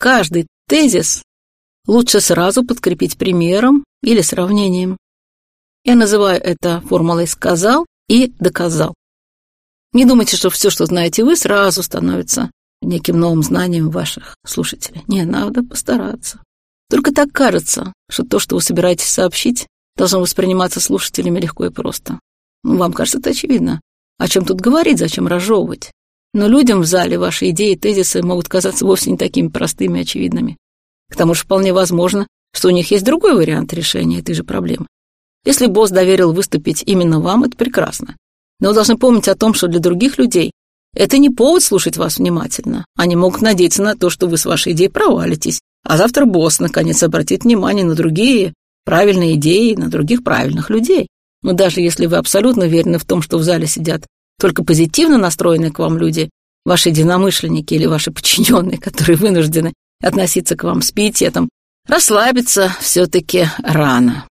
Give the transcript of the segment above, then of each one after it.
каждый тезис лучше сразу подкрепить примером или сравнением. Я называю это формулой «сказал» и «доказал». Не думайте, что все, что знаете вы, сразу становится неким новым знанием ваших слушателей. Не, надо постараться. Только так кажется, что то, что вы собираетесь сообщить, должно восприниматься слушателями легко и просто. Вам кажется это очевидно. О чем тут говорить, зачем разжевывать? Но людям в зале ваши идеи и тезисы могут казаться вовсе не такими простыми и очевидными. К тому же вполне возможно, что у них есть другой вариант решения этой же проблемы. Если босс доверил выступить именно вам, это прекрасно. Но вы должны помнить о том, что для других людей это не повод слушать вас внимательно. Они могут надеяться на то, что вы с вашей идеей провалитесь, а завтра босс наконец обратит внимание на другие правильные идеи, на других правильных людей. Но даже если вы абсолютно уверены в том, что в зале сидят только позитивно настроенные к вам люди, ваши единомышленники или ваши подчиненные, которые вынуждены относиться к вам с пиететом, расслабиться все-таки рано.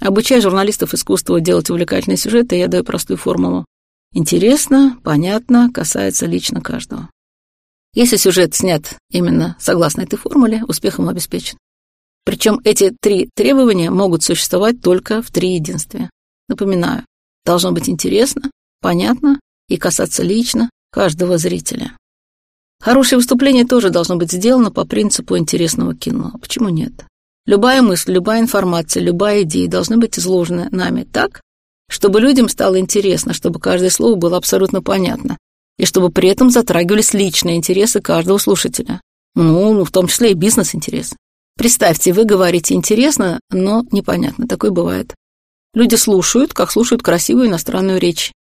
Обучая журналистов искусству делать увлекательные сюжеты, я даю простую формулу. Интересно, понятно, касается лично каждого. Если сюжет снят именно согласно этой формуле, успехом обеспечен. Причем эти три требования могут существовать только в три единстве. Напоминаю, должно быть интересно, понятно и касаться лично каждого зрителя. Хорошее выступление тоже должно быть сделано по принципу интересного кино. Почему нет? Любая мысль, любая информация, любая идея должны быть изложены нами так, чтобы людям стало интересно, чтобы каждое слово было абсолютно понятно, и чтобы при этом затрагивались личные интересы каждого слушателя. Ну, ну в том числе и бизнес-интересы. Представьте, вы говорите интересно, но непонятно. Такое бывает. Люди слушают, как слушают красивую иностранную речь.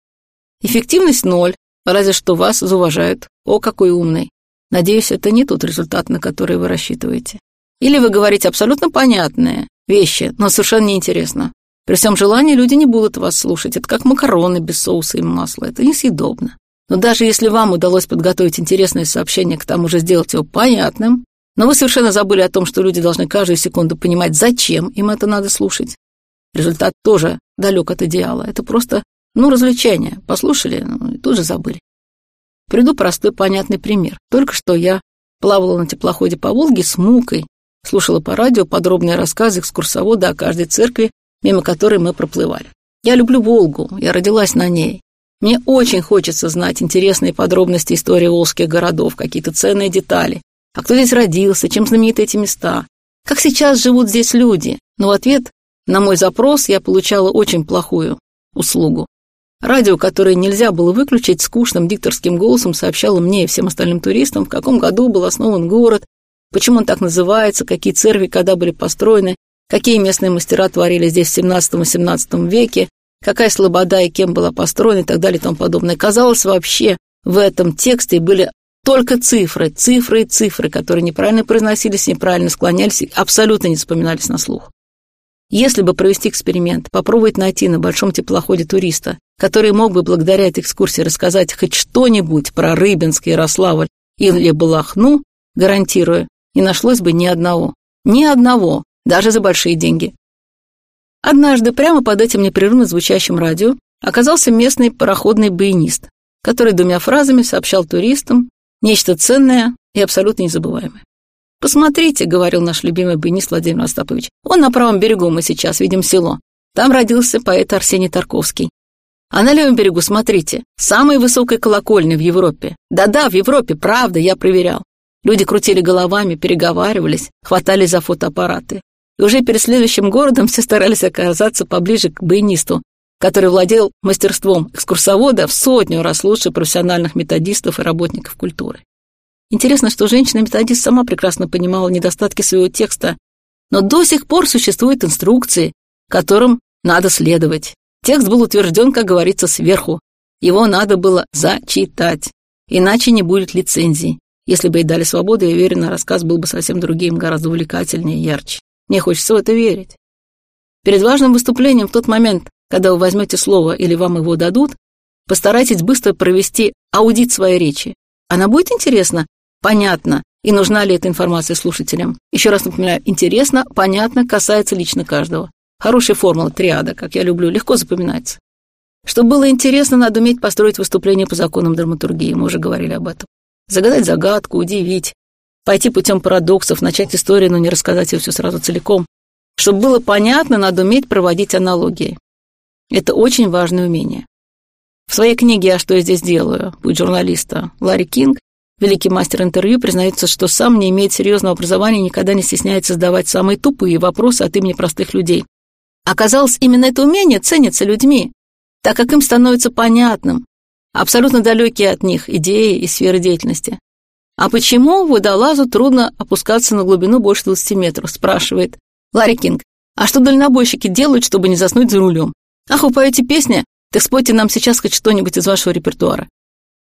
Эффективность ноль, разве что вас зауважают. О, какой умный. Надеюсь, это не тот результат, на который вы рассчитываете. Или вы говорите абсолютно понятные вещи, но совершенно неинтересно. При всем желании люди не будут вас слушать. Это как макароны без соуса и масла. Это несъедобно. Но даже если вам удалось подготовить интересное сообщение, к тому же сделать его понятным, но вы совершенно забыли о том, что люди должны каждую секунду понимать, зачем им это надо слушать. Результат тоже далек от идеала. Это просто, ну, развлечение. Послушали, ну, и тут же забыли. Приду простой понятный пример. Только что я плавала на теплоходе по Волге с мукой, слушала по радио подробные рассказы экскурсовода о каждой церкви мимо которой мы проплывали. Я люблю Волгу, я родилась на ней. Мне очень хочется знать интересные подробности истории волжских городов, какие-то ценные детали. А кто здесь родился, чем знамениты эти места? Как сейчас живут здесь люди? Но в ответ на мой запрос я получала очень плохую услугу. Радио, которое нельзя было выключить, скучным дикторским голосом сообщало мне и всем остальным туристам, в каком году был основан город, почему он так называется, какие церкви когда были построены, какие местные мастера творили здесь в 17-18 веке, какая слобода и кем была построена и так далее и тому подобное. Казалось, вообще в этом тексте были только цифры, цифры и цифры, которые неправильно произносились, неправильно склонялись и абсолютно не вспоминались на слух. Если бы провести эксперимент, попробовать найти на большом теплоходе туриста, который мог бы благодаря этой экскурсии рассказать хоть что-нибудь про Рыбинск, Ярославль или Балахну, гарантирую, не нашлось бы ни одного. Ни одного, даже за большие деньги. Однажды прямо под этим непрерывно звучащим радио оказался местный пароходный баянист, который двумя фразами сообщал туристам нечто ценное и абсолютно незабываемое. «Посмотрите», — говорил наш любимый баянист Владимир Остапович, «он на правом берегу, мы сейчас видим село. Там родился поэт Арсений Тарковский. А на левом берегу, смотрите, самая высокая колокольня в Европе. Да-да, в Европе, правда, я проверял. Люди крутили головами, переговаривались, хватались за фотоаппараты. И уже перед следующим городом все старались оказаться поближе к баянисту, который владел мастерством экскурсовода в сотню раз лучше профессиональных методистов и работников культуры. Интересно, что женщина-методист сама прекрасно понимала недостатки своего текста, но до сих пор существуют инструкции, которым надо следовать. Текст был утвержден, как говорится, сверху. Его надо было зачитать, иначе не будет лицензии. Если бы ей дали свободу, я уверена, рассказ был бы совсем другим, гораздо увлекательнее и ярче. Мне хочется в это верить. Перед важным выступлением в тот момент, когда вы возьмете слово или вам его дадут, постарайтесь быстро провести аудит своей речи. Она будет интересна, понятна, и нужна ли эта информация слушателям. Еще раз напоминаю, интересно, понятно, касается лично каждого. Хорошая формула, триада, как я люблю, легко запоминается. Чтобы было интересно, надо уметь построить выступление по законам драматургии, мы уже говорили об этом. Загадать загадку, удивить. пойти путем парадоксов, начать историю, но не рассказать ее все сразу целиком. Чтобы было понятно, надо уметь проводить аналогии. Это очень важное умение. В своей книге «А что я здесь делаю?» путь журналиста Ларри Кинг, великий мастер интервью, признается, что сам не имеет серьезного образования и никогда не стесняется задавать самые тупые вопросы от имени простых людей. Оказалось, именно это умение ценится людьми, так как им становится понятным, абсолютно далекие от них идеи и сферы деятельности. «А почему водолазу трудно опускаться на глубину больше 20 метров?» – спрашивает Ларри Кинг. «А что дальнобойщики делают, чтобы не заснуть за рулем? Ах, вы поете песни? Так спойте нам сейчас хоть что-нибудь из вашего репертуара».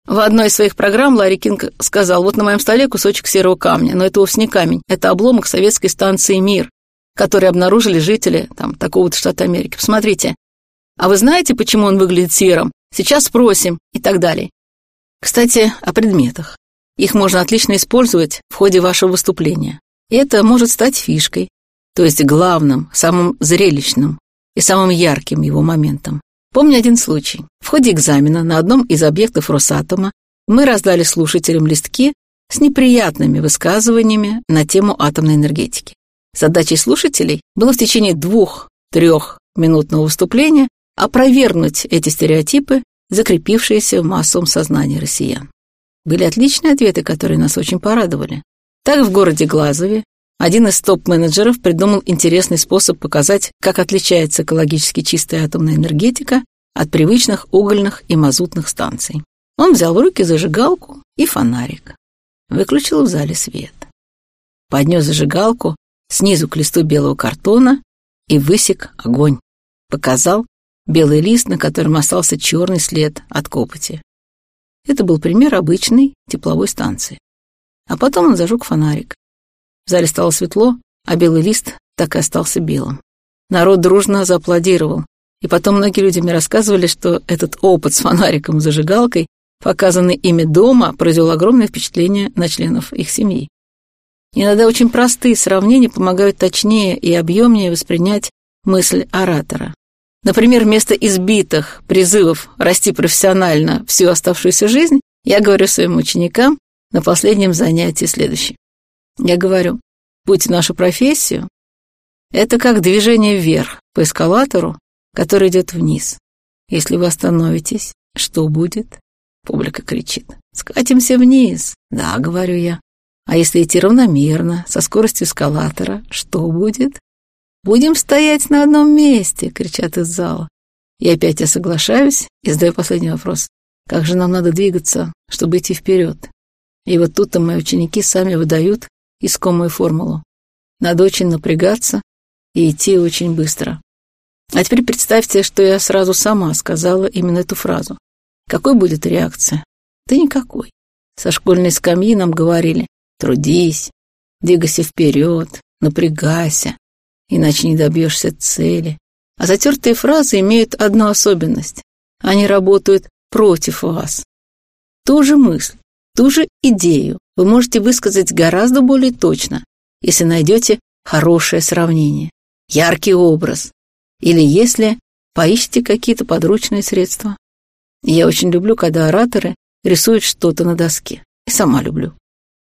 В одной из своих программ Ларри Кинг сказал, вот на моем столе кусочек серого камня, но это вовсе не камень, это обломок советской станции «Мир», который обнаружили жители там, такого-то штата Америки. Посмотрите. А вы знаете, почему он выглядит серым? Сейчас спросим и так далее. Кстати, о предметах. Их можно отлично использовать в ходе вашего выступления. И это может стать фишкой, то есть главным, самым зрелищным и самым ярким его моментом. Помню один случай. В ходе экзамена на одном из объектов Росатома мы раздали слушателям листки с неприятными высказываниями на тему атомной энергетики. Задачей слушателей было в течение двух-трех минутного выступления опровергнуть эти стереотипы, закрепившиеся в массовом сознании россиян. Были отличные ответы, которые нас очень порадовали. Так в городе Глазове один из топ-менеджеров придумал интересный способ показать, как отличается экологически чистая атомная энергетика от привычных угольных и мазутных станций. Он взял в руки зажигалку и фонарик. Выключил в зале свет. Поднес зажигалку снизу к листу белого картона и высек огонь. Показал, белый лист, на котором остался черный след от копоти. Это был пример обычной тепловой станции. А потом он зажег фонарик. В зале стало светло, а белый лист так и остался белым. Народ дружно зааплодировал. И потом многие люди мне рассказывали, что этот опыт с фонариком и зажигалкой, показанный ими дома, произвел огромное впечатление на членов их семьи. Иногда очень простые сравнения помогают точнее и объемнее воспринять мысль оратора. Например, вместо избитых призывов расти профессионально всю оставшуюся жизнь, я говорю своим ученикам на последнем занятии следующее. Я говорю, путь в нашу профессию — это как движение вверх по эскалатору, который идет вниз. Если вы остановитесь, что будет? Публика кричит. Скатимся вниз. Да, говорю я. А если идти равномерно, со скоростью эскалатора, что будет? «Будем стоять на одном месте!» — кричат из зала. И опять я соглашаюсь и задаю последний вопрос. Как же нам надо двигаться, чтобы идти вперед? И вот тут-то мои ученики сами выдают искомую формулу. Надо очень напрягаться и идти очень быстро. А теперь представьте, что я сразу сама сказала именно эту фразу. Какой будет реакция? Да никакой. Со школьной скамьи нам говорили «трудись, двигайся вперед, напрягайся, иначе не добьешься цели. А затертые фразы имеют одну особенность. Они работают против вас. Ту же мысль, ту же идею вы можете высказать гораздо более точно, если найдете хорошее сравнение, яркий образ, или если поищите какие-то подручные средства. Я очень люблю, когда ораторы рисуют что-то на доске. И сама люблю.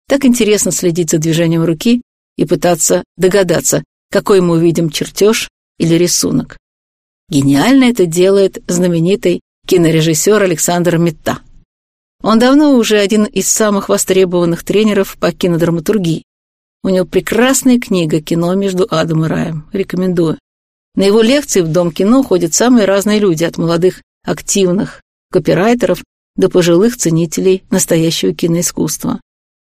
Так интересно следить за движением руки и пытаться догадаться, какой мы увидим чертеж или рисунок. Гениально это делает знаменитый кинорежиссер Александр Метта. Он давно уже один из самых востребованных тренеров по кинодраматургии. У него прекрасная книга «Кино между адом и раем». Рекомендую. На его лекции в Дом кино ходят самые разные люди, от молодых, активных копирайтеров до пожилых ценителей настоящего киноискусства.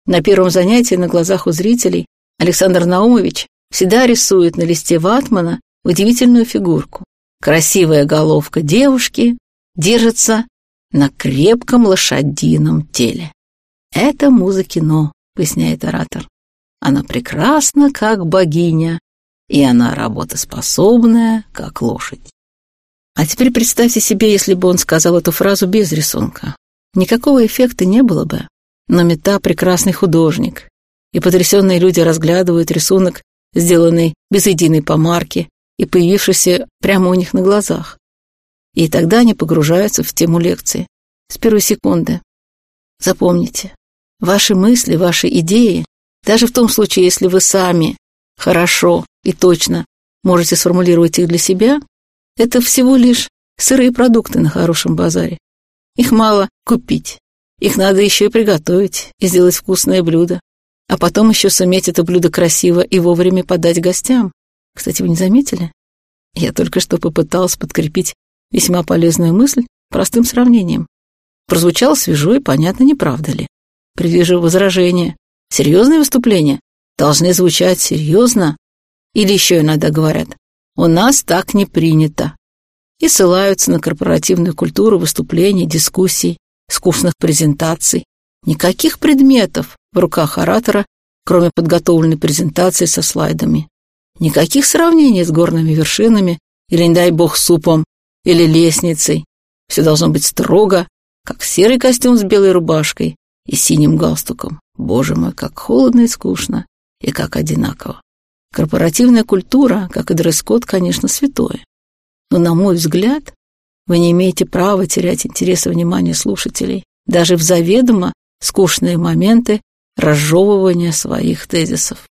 На первом занятии на глазах у зрителей Александр Наумович всегда рисует на листе ватмана удивительную фигурку. Красивая головка девушки держится на крепком лошадином теле. Это муза кино, поясняет оратор. Она прекрасна, как богиня, и она работоспособная, как лошадь. А теперь представьте себе, если бы он сказал эту фразу без рисунка. Никакого эффекта не было бы. Но Мета прекрасный художник, и потрясенные люди разглядывают рисунок сделанный без единой помарки и появившийся прямо у них на глазах. И тогда они погружаются в тему лекции с первой секунды. Запомните, ваши мысли, ваши идеи Даже в том случае, если вы сами хорошо и точно можете сформулировать их для себя, это всего лишь сырые продукты на хорошем базаре. Их мало купить. Их надо еще и приготовить, и сделать вкусное блюдо. А потом еще суметь это блюдо красиво и вовремя подать гостям. Кстати, вы не заметили? Я только что попыталась подкрепить весьма полезную мысль простым сравнением. Прозвучало свежо и понятно, не правда ли? Предвижу возражение. Серьезные выступления должны звучать серьезно. Или еще иногда говорят, у нас так не принято. И ссылаются на корпоративную культуру выступлений, дискуссий, скучных презентаций. Никаких предметов в руках оратора, кроме подготовленной презентации со слайдами. Никаких сравнений с горными вершинами или, не дай бог, супом или лестницей. Все должно быть строго, как серый костюм с белой рубашкой и синим галстуком. Боже мой, как холодно и скучно, и как одинаково. Корпоративная культура, как и дресс-код, конечно, святое. Но, на мой взгляд, вы не имеете права терять интерес и внимание слушателей, даже в заведомо скучные моменты разжевывания своих тезисов.